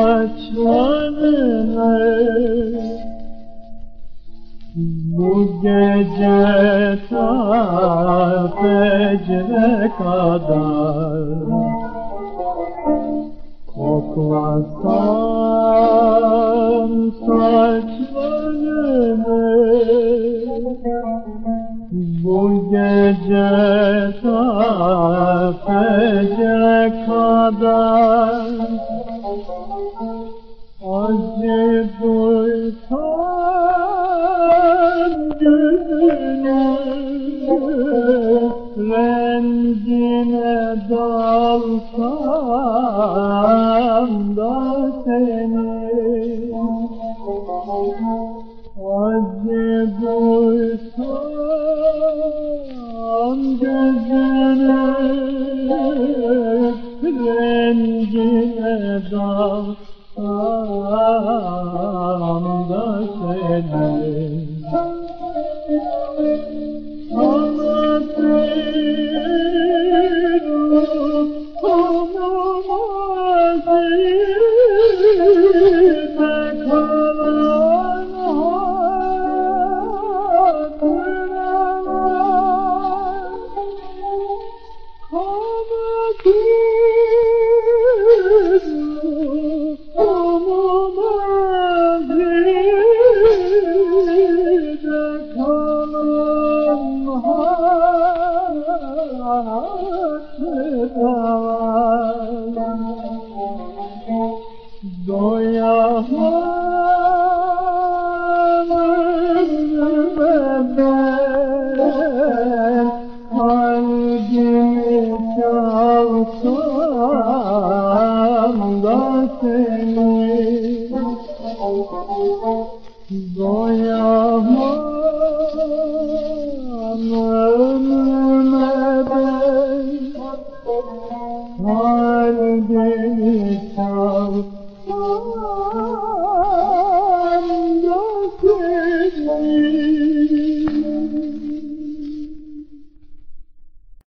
saçlarını Bu gece ta fecre kadar Koklasam saçlarını. Bu gece ta fecre kadar Acı duysam yüzünü Rengine dalsam da seni Acı duysam gözünü Rengine dalsam da seni git alsam da seni Doyamam ben Kalbimi çalsam